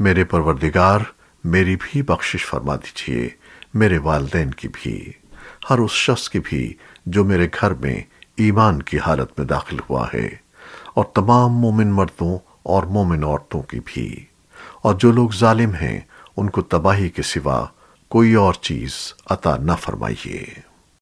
میرے پروردگار، میری بھی بخشش فرما دیجیے، میرے والدین کی بھی، ہر اس شخص کی بھی جو میرے گھر میں ایمان کی حالت میں داخل ہوا ہے، اور تمام مومن مردوں اور مومن عورتوں کی بھی۔ اور جو لوگ ظالم ہیں، ان کو تباہی کے سوا کوئی اور چیز عطا نہ فرمائیے۔